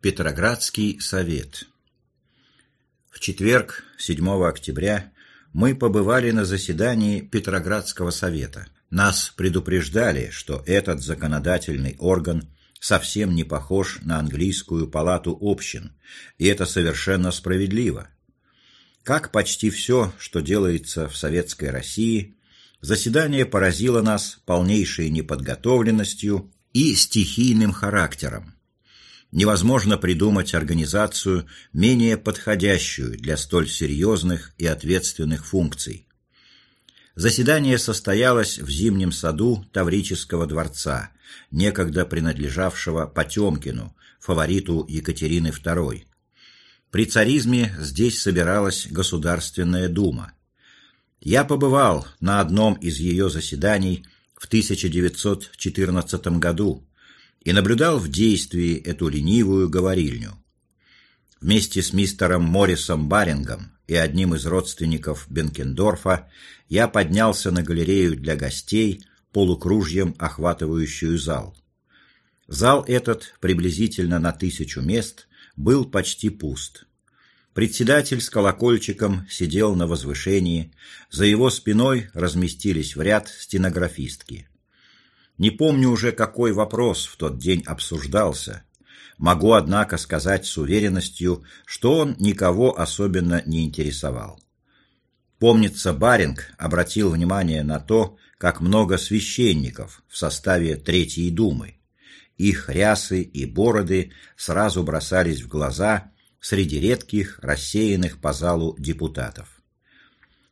Петроградский совет В четверг, 7 октября, мы побывали на заседании Петроградского совета. Нас предупреждали, что этот законодательный орган совсем не похож на английскую палату общин, и это совершенно справедливо. Как почти все, что делается в советской России, заседание поразило нас полнейшей неподготовленностью и стихийным характером невозможно придумать организацию, менее подходящую для столь серьезных и ответственных функций. Заседание состоялось в зимнем саду Таврического дворца, некогда принадлежавшего Потемкину, фавориту Екатерины II. При царизме здесь собиралась Государственная дума. Я побывал на одном из ее заседаний в 1914 году, и наблюдал в действии эту ленивую говорильню. Вместе с мистером Моррисом Барингом и одним из родственников Бенкендорфа я поднялся на галерею для гостей, полукружьем охватывающую зал. Зал этот, приблизительно на тысячу мест, был почти пуст. Председатель с колокольчиком сидел на возвышении, за его спиной разместились в ряд стенографистки. Не помню уже, какой вопрос в тот день обсуждался. Могу, однако, сказать с уверенностью, что он никого особенно не интересовал. Помнится, Баринг обратил внимание на то, как много священников в составе Третьей Думы. Их рясы и бороды сразу бросались в глаза среди редких, рассеянных по залу депутатов.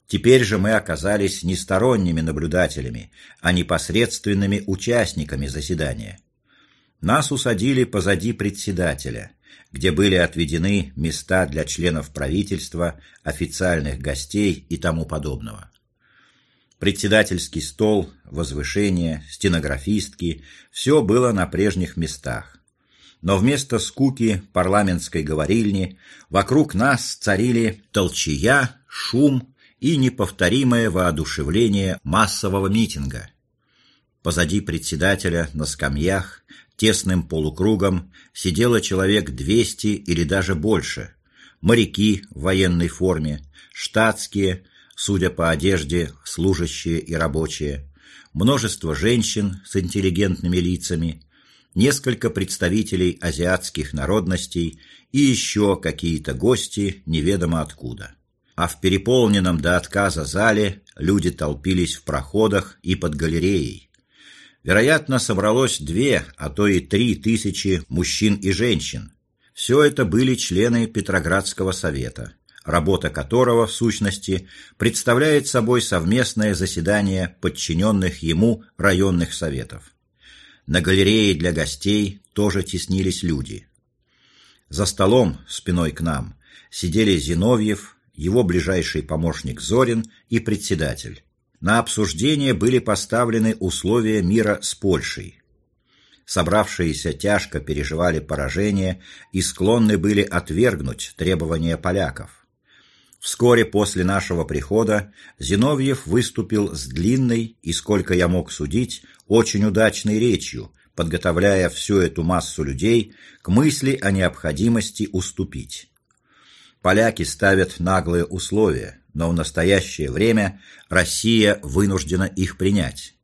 Теперь же мы оказались не сторонними наблюдателями, а непосредственными участниками заседания. Нас усадили позади председателя, где были отведены места для членов правительства, официальных гостей и тому подобного. Председательский стол, возвышение, стенографистки – все было на прежних местах. Но вместо скуки парламентской говорильни вокруг нас царили толчая, шум и неповторимое воодушевление массового митинга. Позади председателя на скамьях тесным полукругом сидело человек двести или даже больше. Моряки в военной форме, штатские, судя по одежде, служащие и рабочие, множество женщин с интеллигентными лицами, несколько представителей азиатских народностей и еще какие-то гости неведомо откуда а в переполненном до отказа зале люди толпились в проходах и под галереей. Вероятно, собралось две, а то и три тысячи мужчин и женщин. Все это были члены Петроградского совета, работа которого, в сущности, представляет собой совместное заседание подчиненных ему районных советов. На галерее для гостей тоже теснились люди. За столом, спиной к нам, сидели Зиновьев, его ближайший помощник Зорин и председатель. На обсуждение были поставлены условия мира с Польшей. Собравшиеся тяжко переживали поражение и склонны были отвергнуть требования поляков. Вскоре после нашего прихода Зиновьев выступил с длинной и, сколько я мог судить, очень удачной речью, подготовляя всю эту массу людей к мысли о необходимости уступить. Поляки ставят наглые условия, но в настоящее время Россия вынуждена их принять.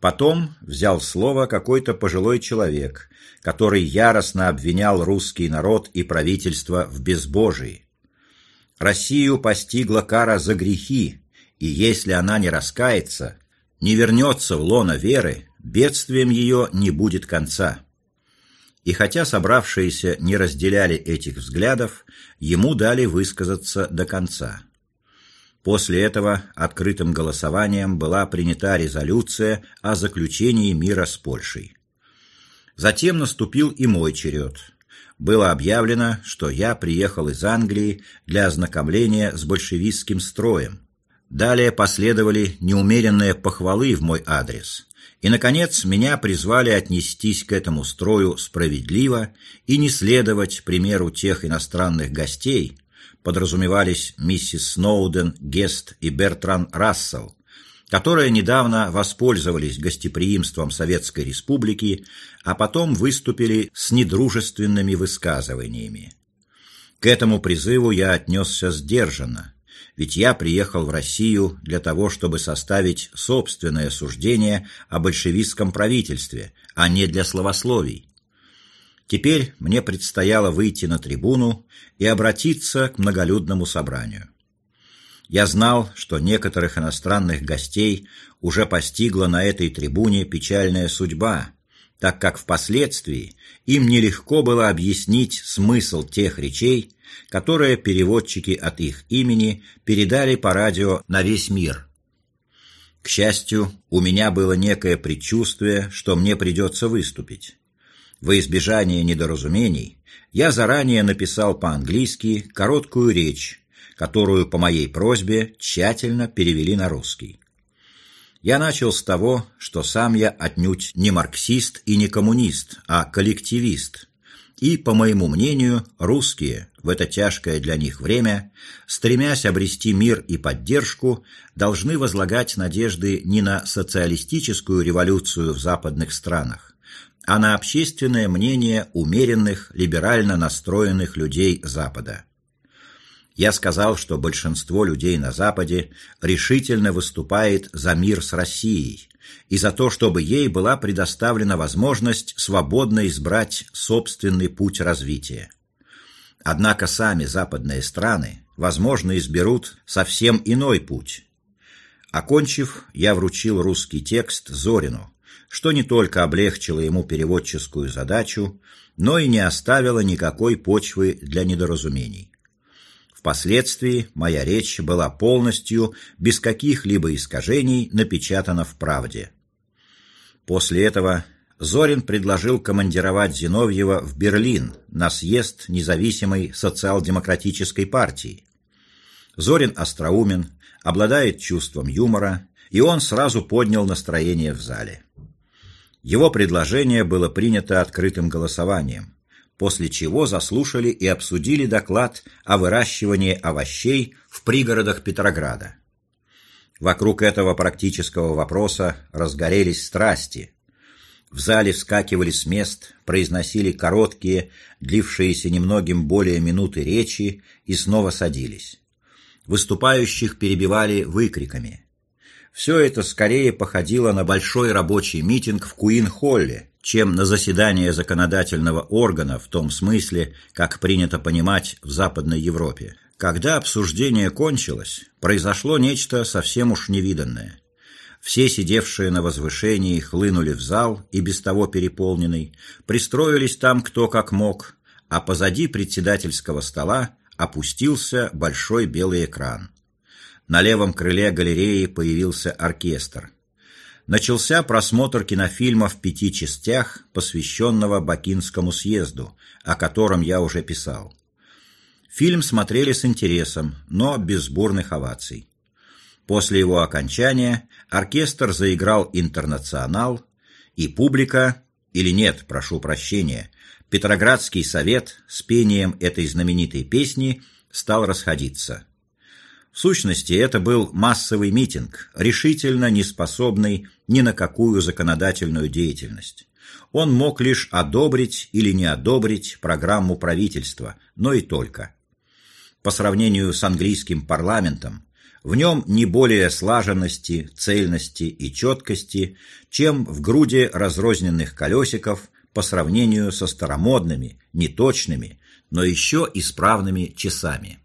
Потом взял слово какой-то пожилой человек, который яростно обвинял русский народ и правительство в безбожии. Россию постигла кара за грехи, и если она не раскается, не вернется в лоно веры, бедствием ее не будет конца. И хотя собравшиеся не разделяли этих взглядов, ему дали высказаться до конца. После этого открытым голосованием была принята резолюция о заключении мира с Польшей. Затем наступил и мой черед. Было объявлено, что я приехал из Англии для ознакомления с большевистским строем. Далее последовали неумеренные похвалы в мой адрес. И, наконец, меня призвали отнестись к этому строю справедливо и не следовать примеру тех иностранных гостей, подразумевались миссис Сноуден, Гест и Бертран Рассел, которые недавно воспользовались гостеприимством Советской Республики, а потом выступили с недружественными высказываниями. К этому призыву я отнесся сдержанно, ведь я приехал в Россию для того, чтобы составить собственное суждение о большевистском правительстве, а не для словословий. Теперь мне предстояло выйти на трибуну и обратиться к многолюдному собранию. Я знал, что некоторых иностранных гостей уже постигла на этой трибуне печальная судьба, так как впоследствии им нелегко было объяснить смысл тех речей, которые переводчики от их имени передали по радио на весь мир. К счастью, у меня было некое предчувствие, что мне придется выступить. Во избежание недоразумений я заранее написал по-английски короткую речь, которую по моей просьбе тщательно перевели на русский. Я начал с того, что сам я отнюдь не марксист и не коммунист, а коллективист. И, по моему мнению, русские в это тяжкое для них время, стремясь обрести мир и поддержку, должны возлагать надежды не на социалистическую революцию в западных странах, а на общественное мнение умеренных, либерально настроенных людей Запада. Я сказал, что большинство людей на Западе решительно выступает за мир с Россией и за то, чтобы ей была предоставлена возможность свободно избрать собственный путь развития. Однако сами западные страны, возможно, изберут совсем иной путь. Окончив, я вручил русский текст Зорину, что не только облегчило ему переводческую задачу, но и не оставило никакой почвы для недоразумений. Впоследствии моя речь была полностью, без каких-либо искажений, напечатана в «Правде». После этого Зорин предложил командировать Зиновьева в Берлин на съезд независимой социал-демократической партии. Зорин остроумен, обладает чувством юмора, и он сразу поднял настроение в зале. Его предложение было принято открытым голосованием после чего заслушали и обсудили доклад о выращивании овощей в пригородах Петрограда. Вокруг этого практического вопроса разгорелись страсти. В зале вскакивали с мест, произносили короткие, длившиеся немногим более минуты речи и снова садились. Выступающих перебивали выкриками. Все это скорее походило на большой рабочий митинг в Куин-Холле, чем на заседание законодательного органа в том смысле, как принято понимать в Западной Европе. Когда обсуждение кончилось, произошло нечто совсем уж невиданное. Все сидевшие на возвышении хлынули в зал, и без того переполненный, пристроились там кто как мог, а позади председательского стола опустился большой белый экран. На левом крыле галереи появился оркестр начался просмотр кинофильма в пяти частях, посвященного Бакинскому съезду, о котором я уже писал. Фильм смотрели с интересом, но без бурных оваций. После его окончания оркестр заиграл «Интернационал», и публика, или нет, прошу прощения, Петроградский совет с пением этой знаменитой песни стал расходиться. В сущности, это был массовый митинг, решительно не способный ни на какую законодательную деятельность. Он мог лишь одобрить или не одобрить программу правительства, но и только. По сравнению с английским парламентом, в нем не более слаженности, цельности и четкости, чем в груди разрозненных колесиков по сравнению со старомодными, неточными, но еще исправными часами.